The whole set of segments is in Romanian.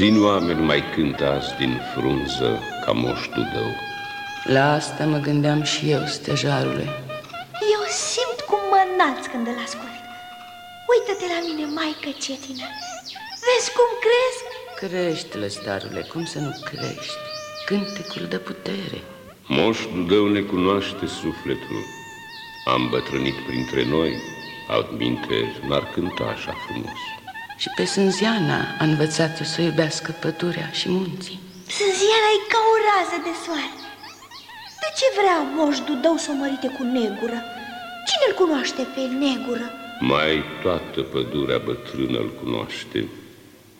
Puțini oameni mai cântă azi din frunză ca moș Dudău. La asta mă gândeam și eu, stejarule. Eu simt cum mă înalț când îl ascult. Uită-te la mine, maică cetină. Vezi cum cresc? Crește, lăstarule, cum să nu crești? Cântecul de putere. Moș Dudău ne cunoaște sufletul. Am bătrânit printre noi, altminte n-ar cânta așa frumos. Și pe Sânziana a învățat-o să iubească pădurea și munții. Sânziana e ca o rază de soare. De ce vrea moș Dudău să o mărite cu negură? Cine îl cunoaște pe negură? Mai toată pădurea bătrână îl cunoaște.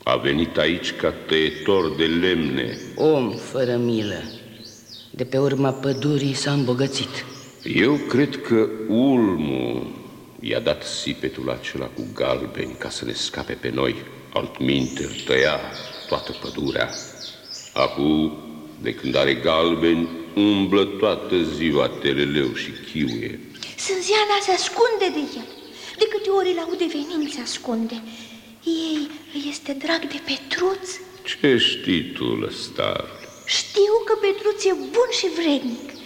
A venit aici ca tăietor de lemne. Om fără milă. De pe urma pădurii s-a îmbogățit. Eu cred că ulmul i-a dat sipetul acela cu galbeni ca să ne scape pe noi. Altminte îl tăia toată pădurea. Acum, de când are galbeni, umblă toată ziua teleleu și chiuie. Sânziana se ascunde de el. De câte ori îl aude venind, se ascunde. Ei îi este drag de Petruț. Ce știi tu, lăstar? Știu că Petruț e bun și vrednic.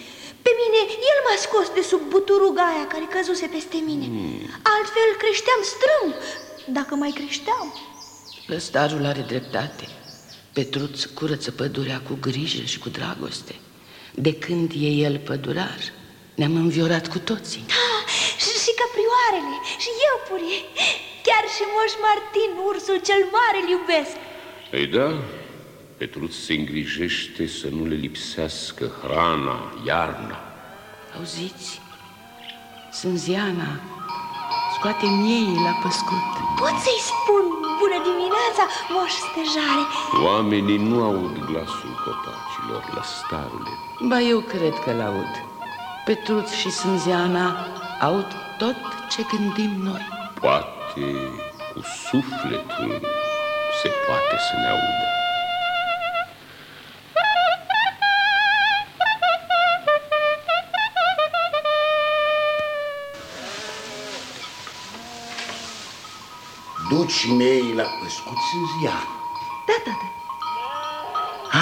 Pe mine, el m-a scos de sub buturuga aia care căzuse peste mine. Mm. Altfel creșteam strâm, dacă mai creșteam. Lăstarul are dreptate. Petruț curăță pădurea cu grijă și cu dragoste. De când e el pădurar, ne-am înviorat cu toții. Da, și, și caprioarele, și iepurii, chiar și Moș Martin, ursul cel mare, îl iubesc. Ei da, Petruț se îngrijește să nu le lipsească hrana, iarna. Auziți? Sânziana scoate miei la păscut. Pot să-i spun bună dimineața, moș stejare? Oamenii nu aud glasul copacilor, lăstarule. Ba, eu cred că l-aud. Petruț și Sânziana aud tot ce gândim noi. Poate cu sufletul se poate să ne audă. Ducii mei la păscut sunt ziar. Da, tată.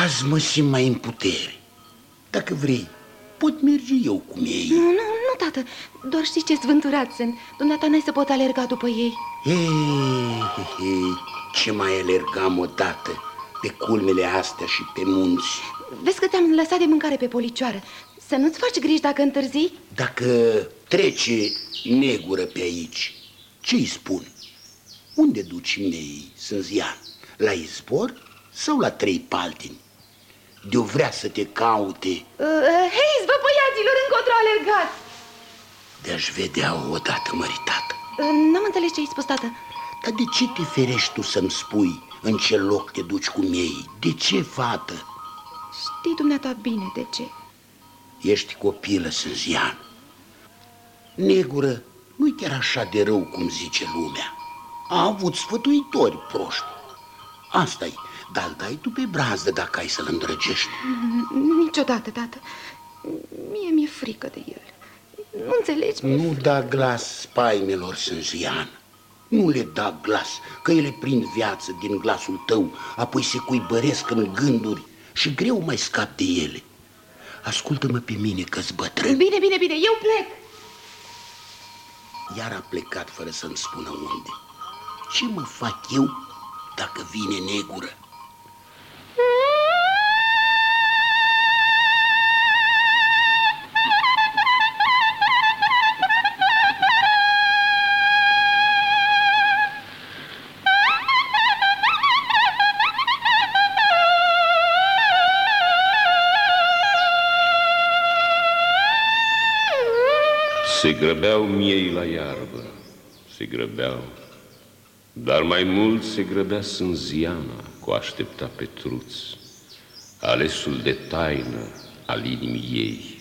Azi mă simt mai în putere. Dacă vrei, pot merge eu cu ei. Nu, nu, nu, tată. Doar știi ce zvânturați sunt. Dumneata n-ai să pot alerga după ei. Hei, hei, hei, ce mai alergam odată pe culmele astea și pe munți. Vezi că te-am lăsat de mâncare pe policioară. Să nu-ți faci griji dacă întârzi? Dacă trece negură pe aici, ce-i spun? Unde duci mei, Sânzian? La izbor sau la trei paltini? De-o vrea să te caute Uh, hei, vă băiaților, încotro alergați! De-aș vedea odată măritată Uh, N-am înțeles ce ai spus, tată. Dar de ce te ferești tu să-mi spui în ce loc te duci cu miei? De ce, fată? Știi dumneata bine de ce. Ești copilă, Sânzian Negură nu-i chiar așa de rău cum zice lumea A avut sfătuitori proști Asta-i, dar dai tu pe brazdă dacă ai să-l îndrăgești Niciodată, tată. Mie mi-e frică de el. Nu înțelegi? Mi-e Nu da glas spaimelor, Sânzian Nu le da glas, că ele prind viață din glasul tău Apoi se cuibăresc în gânduri și greu mai scap de ele Ascultă-mă pe mine că-s bătrân Bine, bine, bine, eu plec. Iar a plecat fără să-mi spună unde Ce mă fac eu dacă vine negură? Se grăbeau miei la iarbă, se grăbeau, dar mai mult se grăbea Sânziana cu a aștepta Petruț, alesul de taină al inimii ei.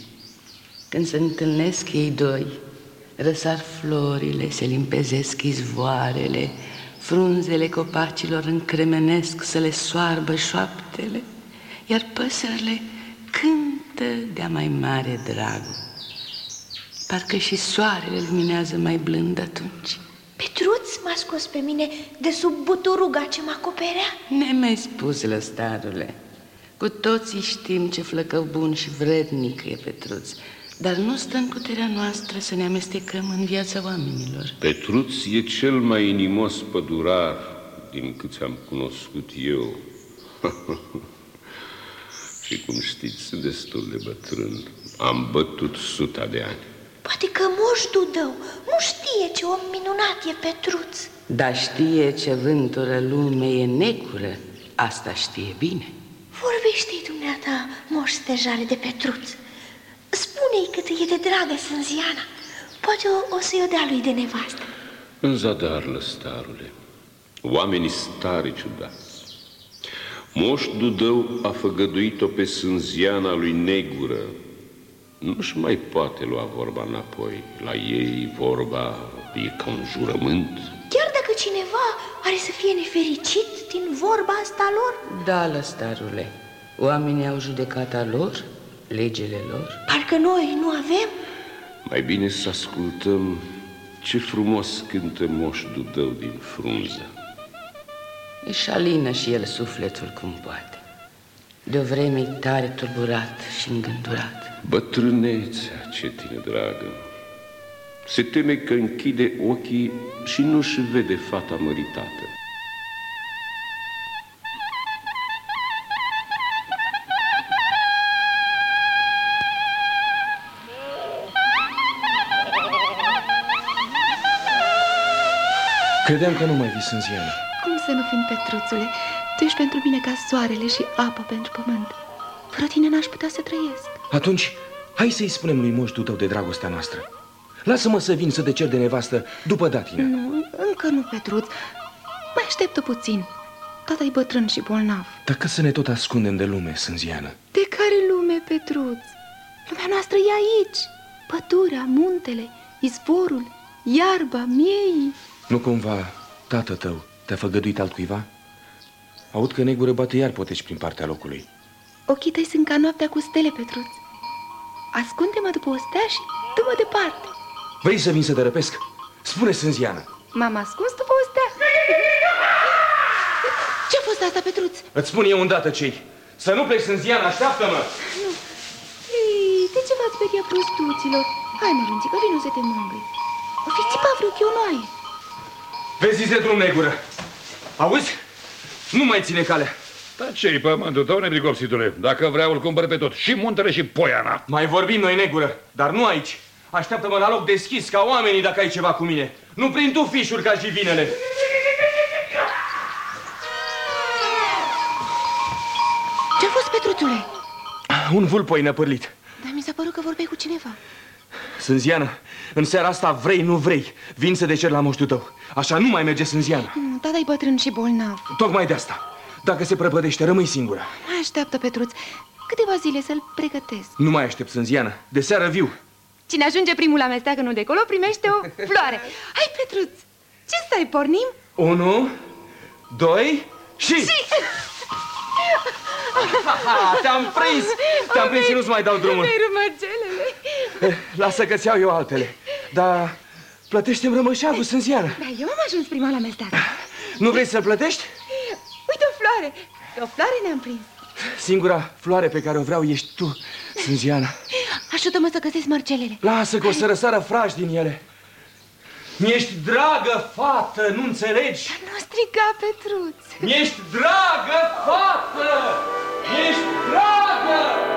Când se întâlnesc ei doi, răsar florile, se limpezesc izvoarele, frunzele copacilor încremenesc să le soarbă șoaptele, iar păsările cântă de-a mai mare drag. Parcă și soarele luminează mai blând atunci. Petruț m-a scos pe mine de sub buturuga ce mă acoperea. Ne mai spus, lăstarule. Cu toții știm ce flăcău bun și vrednic e Petruț, dar nu stă în puterea noastră să ne amestecăm în viața oamenilor. Petruț e cel mai inimos pădurar din câți am cunoscut eu. și cum știți, sunt destul de bătrân. Am bătut suta de ani. Poate că moș Dudău nu știe ce om minunat e Petruț. Dar știe ce vântură lume e necură, asta știe bine. Vorbește-i dumneata, moș stejare de Petruț. Spune-i cât e de dragă Sânziana. Poate o, o să-i o dea lui de nevastă. În zadar, lăstarule, oamenii stari ciudați. Moș Dudău a făgăduit-o pe sânziana lui Negură. Nu-și mai poate lua vorba înapoi. La ei vorba e ca un jurământ. Chiar dacă cineva are să fie nefericit din vorba asta lor? Da, lăstarule, oamenii au judecata lor, legele lor. Parcă noi nu avem? Mai bine să ascultăm ce frumos cântă Moș Dudău din frunză. Își alină și el sufletul cum poate. De o vreme tare tulburat și îngândurat. Bătrânețea, ce tine dragă, se teme că închide ochii și nu-și vede fata măritată. Credeam că nu mai vis în ziua. Cum să nu fim, Petruțule? Tu ești pentru mine ca soarele și apa pentru pământ. Fără tine n-aș putea să trăiesc. Atunci, hai să-i spunem lui moștul tău de dragostea noastră. Lasă-mă să vin să te cer de nevastă după datina. Nu, încă nu, Petruț. Mai așteptă puțin. Tata e bătrân și bolnav. Dacă să ne tot ascundem de lume, Sânziană. De care lume, Petruț? Lumea noastră e aici. Pădurea, muntele, izvorul, iarba, miei. Nu cumva tată tău te-a făgăduit altcuiva? Aud că negură bate iar poteci prin partea locului. Ochii tăi sunt ca noaptea cu stele, Petruț. Ascunde-mă după o stea și dă-mă departe. Vrei să vin să te răpesc? Spune, Sânziană. M-am ascuns după o stea. Ce-a fost asta, Petruț? Îți spun eu îndată cei. Să nu pleci, Sânziană, așteaptă-mă! Nu. Ei, de ce v-ați speriat prostuților? Hai, mărunțică, vino să te mângâi. O fi țipat vreo chionoaie. Vezi de drum, negură. Auzi? Nu mai ține calea. Dar ce-i pământul tău, nebricopsitule? Dacă vreau, îl cumpăr pe tot. Și muntele și poiana. Mai vorbim noi, negură, dar nu aici. Așteaptă-mă la loc deschis, ca oamenii, dacă ai ceva cu mine. Nu prin tu fișuri ca și vinele. Ce-a fost, Petruțule? Un vulpoi năpârlit. Dar mi s-a părut că vorbeai cu cineva. Sânziană, în seara asta vrei, nu vrei, vin să te cer la moștul tău. Așa nu mai merge Sânziană. Nu, tata e bătrân și bolnav. Tocmai de asta. Dacă se prăpădește, rămâi singură. Mai așteaptă, Petruț. Câteva zile să-l pregătesc. Nu mai aștept, Sânziană. De seară viu. Cine ajunge primul la mesteagănul de acolo primește o floare. Hai, Petruț, ce stai, pornim? Unu, doi și... Și... Te-am prins! Te-am prins și nu-ți mai dau drumul. Mi-ai rămăgelele. Eh, Lasă că-ți iau eu altele. Dar plătește-mi rămășagul, Sânziană. Da, eu am ajuns prima la mesteagă. Nu vrei să plătești? Uite o floare. Pe o floare ne-am prins. Singura floare pe care o vreau ești tu, Sânziana. Ajută-mă să găsesc mărcelele. Lasă că o să răsară frași din ele. Mi-ești dragă, fată, nu înțelegi? Nu striga, Petruț. Mi-ești dragă, fată! Mi-ești dragă!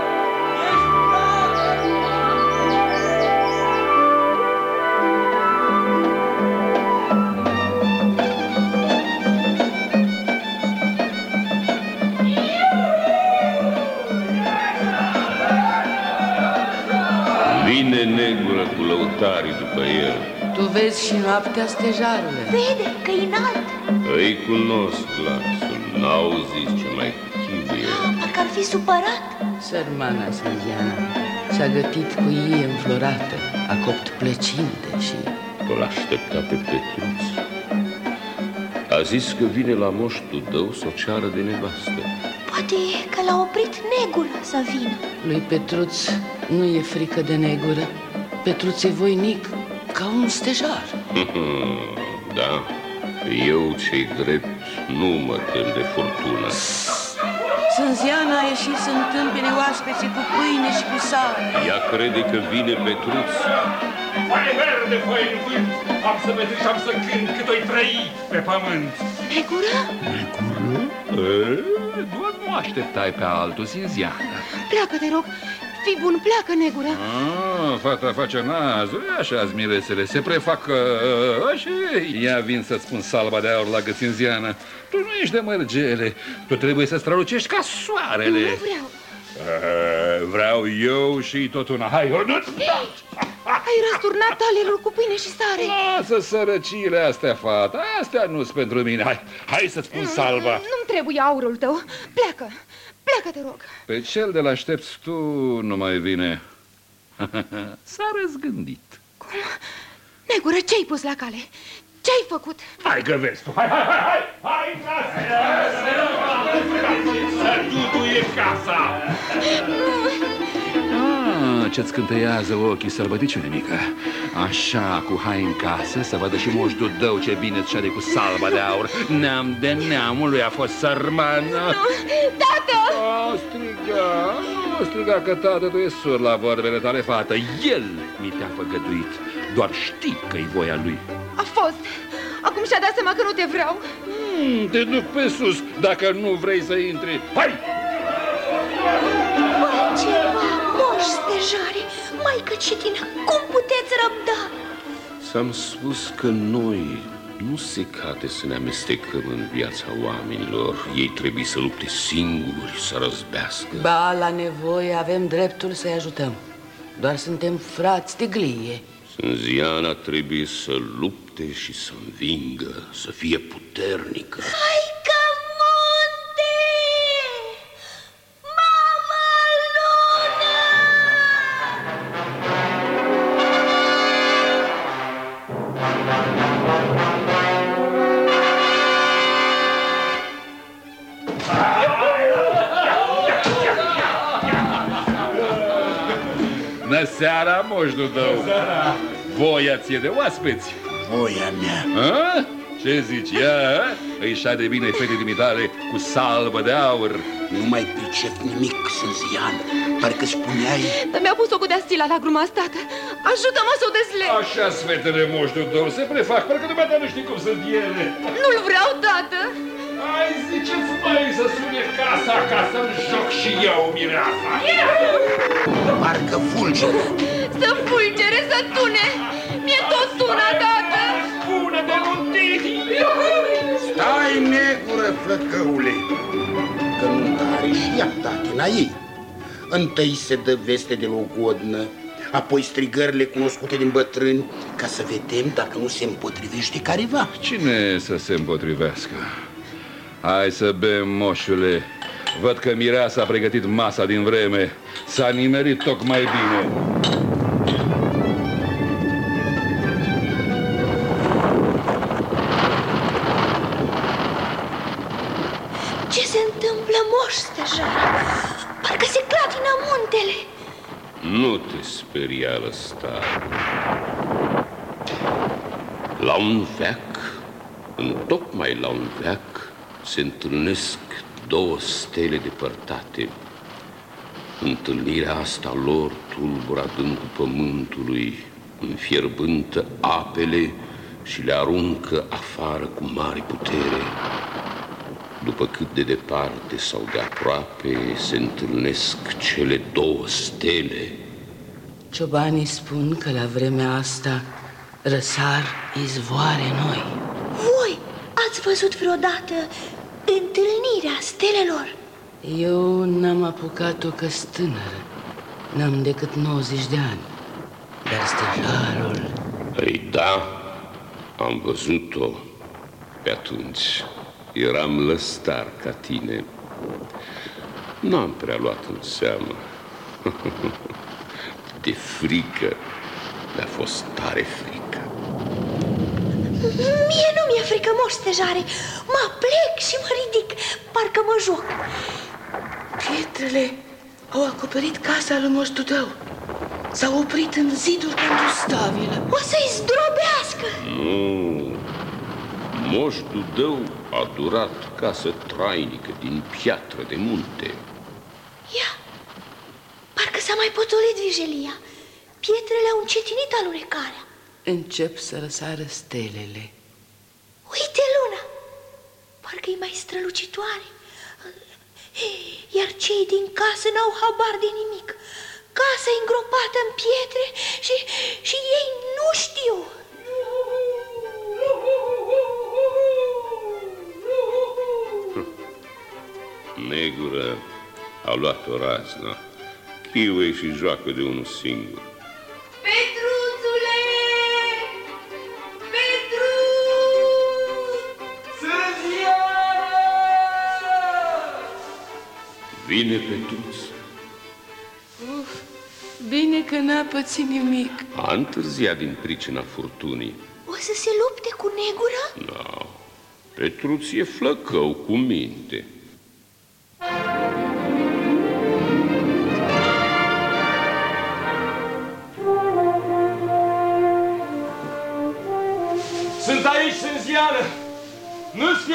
Cu lăutarii după el. Tu vezi și noaptea stejarule. Vede că e înalt. Îi cunosc glasul, n-auziți ce mai chibuie. Parcă ar fi supărat. Sărmana Sânziana s-a gătit cu ie înflorată, a copt plăcinte și... Îl aștepta pe Petruț. A zis că vine la moștul tău să o ceară de nevastă. Poate că l-a oprit negura să vină. Lui Petruț nu e frică de negură. Petruț e voinic ca un stejar. Da, eu cei drept nu mă tem de furtună. Sânziana a ieșit să întâmpine oaspeții cu pâine și cu sare. Ea crede că vine Petruț. Foaie verde, foaie în vânt, am să mă și am să cânt cât o trăi pe pământ. Negură? E, doar nu așteptai pe altul, Sinziana. Pleacă, te rog. Fii bun, pleacă, negură. Ah, fata face nazuri, așa miresele, se prefac uh, și ia vin să-ți spun salva de aur la găținziană. Tu nu ești de mărgele, tu trebuie să strălucești ca soarele. Nu vreau. Uh, vreau eu și tot una. Hai, nu! Ai răsturnat talierul cu pâine și sare. Lasă sărăciile astea, fata, astea nu-s pentru mine. Hai, hai să-ți spun salva. Nu-mi trebuie aurul tău. Pleacă. Pleacă, te rog. Pe cel de l-aștepți tu nu mai vine. S-a răzgândit. Negură, ce-ai pus la cale? Ce-ai făcut? Hai că vezi tu, hai, hai, hai, hai, hai, să duduie casa! Ah, ce-ți cântăiază ochii, sărbăticiune mică. Așa, cu hai în casă, să vadă și moș Dudău ce bine ți de cu salva de aur. Neam de neamul lui a fost sărman. Tată! A striga, a striga că tată tu e sur la vorbele tale, fată. El mi te-a făgăduit. Doar știi că-i voia lui. A fost. Acum și-a dat seama că nu te vreau. Hmm, te duc pe sus dacă nu vrei să intri. Hai! Ceva, moș stejare, maică cetină, cum puteți răbda? S-am spus că noi nu se cade să ne amestecăm în viața oamenilor. Ei trebuie să lupte singuri, să răzbească. Ba, la nevoie avem dreptul să-i ajutăm. Doar suntem frați de glie. Sânziana trebuie să lupte și să învingă, să fie puternică. Hai Bună seara, moșul tău! Voia ție de oaspeți! Voia mea. A? Ce zici, ia? Îi de bine fete dimitare cu salvă de aur. Nu mai pricep nimic, Sânzian. Parcă spuneai... Dar mi-a pus-o cu deastila la gruma asta, tată. Ajută-mă să o dezleg. Așa, sfetele moșul tău, se prefac, parcă dumneata nu știi cum sunt ele. Nu-l vreau, tată. Hai, ziceți mai să sune casa ca să-mi joc și eu mireasa. Parcă fulgeră. Să fulgere, să tune. Mie tot una, tată. Bună de luntini! Stai, negură, flăcăule, că nu are și ea tatina ei. Întâi se dă veste de logodnă, apoi strigările cunoscute din bătrâni, ca să vedem dacă nu se împotrivește careva. Cine să se împotrivească? Hai să bem, moșule. Văd că mireasa a pregătit masa din vreme. S-a nimerit tocmai bine. Ce se întâmplă, moș stejare? Parcă se clatină muntele. Nu te speria, lăsta. La un veac, în tocmai la un veac, se întâlnesc două stele depărtate. Întâlnirea asta lor tulbură adâncul pământului, înfierbântă apele și le aruncă afară cu mare putere. După cât de departe sau de aproape se întâlnesc cele două stele. Ciobanii spun că la vremea asta răsar izvoare noi. Voi ați văzut vreodată întâlnirea stelelor? Eu n-am apucat-o că tânără. N-am decât 90 de ani. Dar stejarul... Ei da, am văzut-o pe atunci. Eram lăstar ca tine. N-am prea luat în seamă. De frică. Mi-a fost tare frică. Mie nu mi-e frică, moș stejare. Mă plec și mă ridic, parcă mă joc. Pietrele au acoperit casa lui Moș Dudău. S-au oprit în ziduri pentru stabilă. O să-i zdrobească. Nu, Moș Dudău a durat casă trainică din piatră de munte. Ia, parcă s-a mai potolit vijelia. Pietrele au încetinit alunecarea. Încep să răsară stelele. Uite luna, parcă e mai strălucitoare. Iar cei din casă n-au habar de nimic. Casa e îngropată în pietre și, și ei nu știu. Negură a luat o raznă, chiuie și joacă de unul singur. Petruțule! Petru! Vine Petruț. Uf, bine că n-a pățit nimic. A întârziat din pricina furtunii. O să se lupte cu negură? No. Petruț e flăcău cu minte.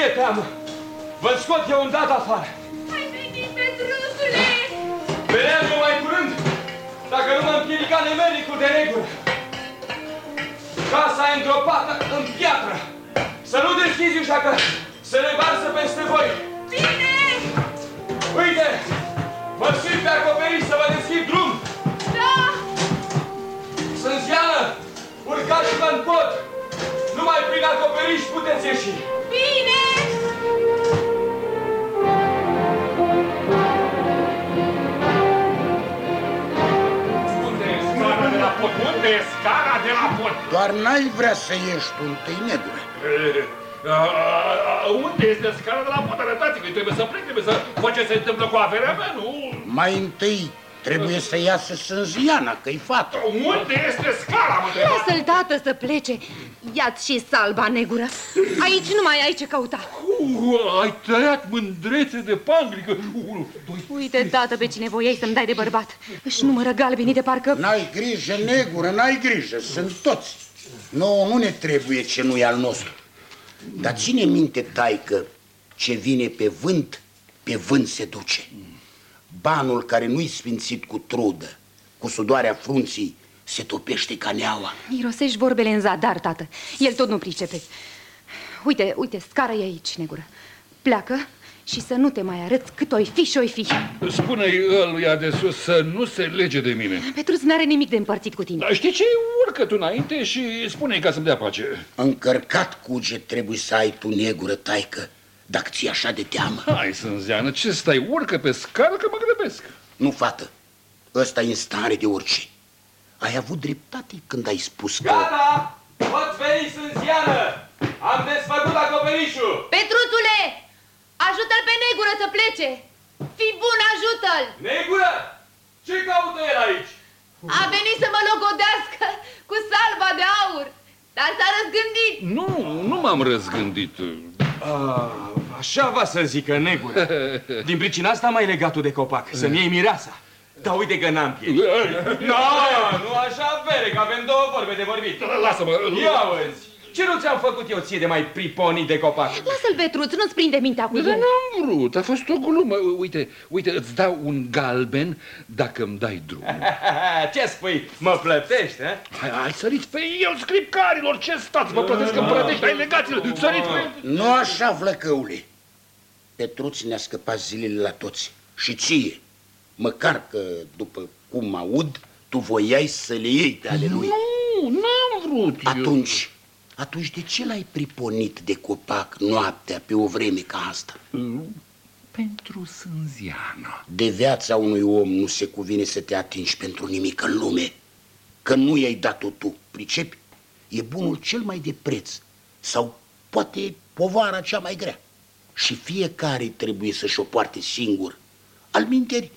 Fie teamă. Vă scot eu îndată afară. Ai venit, Petruțule! Vedeam eu mai curând, dacă nu mă împiedica nemericul de negură. Casa e îngropată în piatră. Să nu deschizi ușa că se revarsă peste voi. Bine! Uite, mă simt pe acoperiș să vă deschid drum. Da! Sunt ziană, urcați-vă în pod. Numai prin acoperiș puteți ieși. Bine! Unde e scara de la pod? Unde e scara de la pod? Doar n-ai vrea să ieși tu întâi, negure. E, a, a, a, Unde este scara de la pod? Arătați-mi, trebuie să plec, trebuie să văd ce se întâmplă cu averea mea, nu? Mai întâi trebuie să iasă Sânziana, că-i fată. Unde este scara, mă întrebat? Lasă-l, tată, să plece. Ia-ți și salba, negură. Aici nu mai ai ce căuta. Uh, ai tăiat mândrețe de panglică. Unu, doi, Uite, tată, pe cine voiai să-mi dai de bărbat. Își numără galbenii de parcă... N-ai grijă, negură, n-ai grijă, sunt toți. No, nu ne trebuie ce nu e al nostru. Dar ține minte, taică, ce vine pe vânt, pe vânt se duce. Banul care nu-i sfințit cu trudă, cu sudoarea frunții, se topește ca neaua. Irosești vorbele în zadar, tată. El tot nu pricepe. Uite, uite, scara e aici, negură. Pleacă și să nu te mai arăți cât oi fi și oi fi. Spune-i ăluia de sus să nu se lege de mine. Petruț n-are nimic de împărțit cu tine. Dar știi ce? Urcă tu înainte și spune-i ca să-mi dea pace. Încărcat cuget trebuie să ai tu, negură, taică, dacă ți așa de teamă. Hai, Sânzeană, ce stai? Urcă pe scară că mă grăbesc. Nu, fată, ăsta e în stare de orice. Ai avut dreptate când ai spus că... Gata! Poți veni, sunt ziană! Am desfăcut acoperișul! Petruțule! Ajută-l pe negură să plece! Fii bun, ajută-l! Negură! Ce caută el aici? A venit să mă logodească cu salba de aur, dar s-a răzgândit. Nu, nu m-am răzgândit. Ah, așa va să zică negură. Din pricina asta mai legatul de copac, să-mi iei mireasa. Dar uite că n-am piei. Nu, nu așa vere, că avem două vorbe de vorbit. Lasă-mă. Ia auzi, ce nu ți-am făcut eu ție de mai priponit de copac? Lasă-l, Petruț, nu-ți prinde mintea cu Dar el. n-am vrut, a fost o glumă. Uite, uite, îți dau un galben dacă îmi dai drum. Ce spui, mă plătești, eh? Hai, hai, săriți pe eu, scripcarilor, ce stați? Vă plătesc că plătești, hai, legați-l, săriți pe Nu așa, flăcăule. Petruț ne-a scăpat zilele la toți. Și ție. Măcar că, după cum aud, tu voiai să le iei pe ale lui. Nu, n-am vrut eu. Atunci, atunci de ce l-ai priponit de copac noaptea pe o vreme ca asta? Pentru Sânziana. De viața unui om nu se cuvine să te atingi pentru nimic în lume. Că nu i-ai dat-o tu, pricepi? E bunul cel mai de preț sau poate povara cea mai grea. Și fiecare trebuie să-și o poarte singur. Al minteri,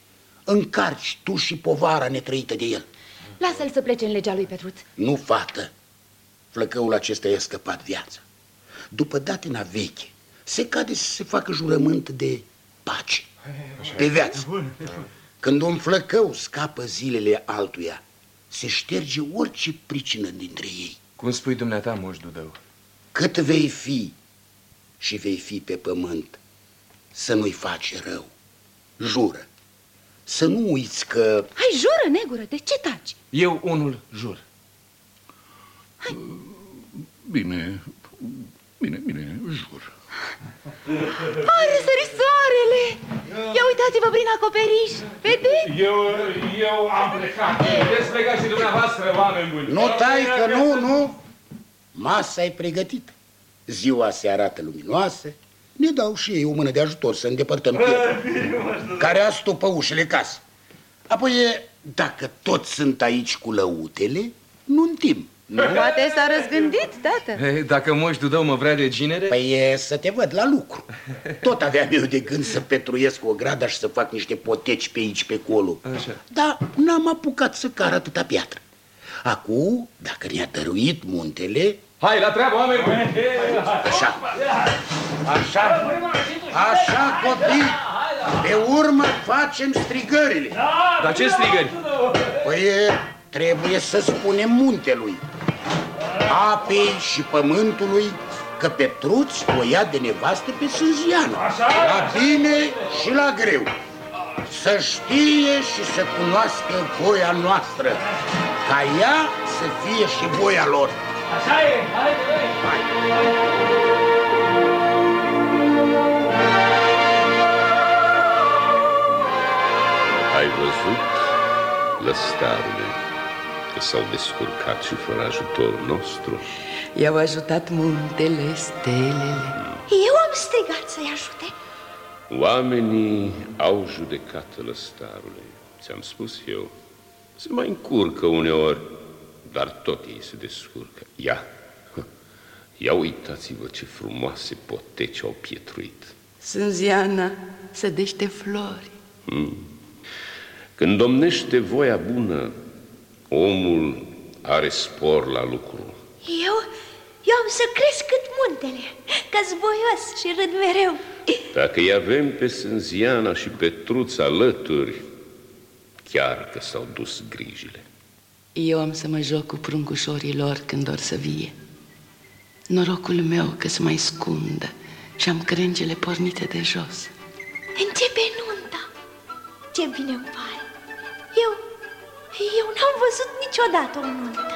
încarci tu și povara netrăită de el. Lasă-l să plece în legea lui, Petruț. Nu, fată. Flăcăul acesta i-a scăpat viața. După datina veche, se cade să se facă jurământ de pace, de viață. Când un flăcău scapă zilele altuia, se șterge orice pricină dintre ei. Cum spui dumneata, moș Dudău? Cât vei fi și vei fi pe pământ, să nu-i faci rău. Jură. Să nu uiți că... Hai, jură, negură, de ce taci? Eu unul jur. Bine, bine, bine, jur. A răsărit soarele! Ia uitați-vă prin acoperiș! Vedeți? Eu, eu am plecat. Puteți pleca și dumneavoastră, oameni buni. Nu tai că nu, nu. Masa e pregătită. Ziua se arată luminoasă. Ne dau și ei o mână de ajutor să îndepărtăm pietra, care a stupă ușile casei. Apoi, dacă toți sunt aici cu lăutele, nu timp. Nu? Poate s-a răzgândit, tată. Hei, dacă moș Dudău mă vrea de ginere... Păi e să te văd la lucru. Tot aveam eu de gând să petruiesc o grada și să fac niște poteci pe aici, pe acolo. Așa. Dar n-am apucat să car atâta piatră. Acum, dacă ne-a dăruit muntele, Hai, la treabă, oameni buni! așa, așa, așa, copii, pe urmă facem strigările. Dar ce strigări? Păi trebuie să spunem muntelui, apei și pământului că Petruț o ia de nevastă pe Sânziana, la bine și la greu. Să știe și să cunoască voia noastră, ca ea să fie și voia lor. Așa e, hai, Ai văzut, lăstarule, că s-au descurcat și fără ajutorul nostru? I-au ajutat muntele, stelele. Eu am strigat să-i ajute. Oamenii au judecată lăstarule. Ți-am spus eu. Se mai încurcă uneori, dar tot ei se descurcă. Ia, ia uitați-vă ce frumoase poteci au pietruit. Sânziana sădește flori. Când domnește voia bună, omul are spor la lucru. Eu, eu am să cresc cât muntele, că voios și râd mereu. Dacă îi avem pe Sânziana și Petruț alături, chiar că s-au dus grijile. Eu am să mă joc cu pruncușorii lor când or să vie. Norocul meu că se mai scundă și am crengele pornite de jos. Începe nunta. Ce bine îmi pare. Eu, eu n-am văzut niciodată o nuntă.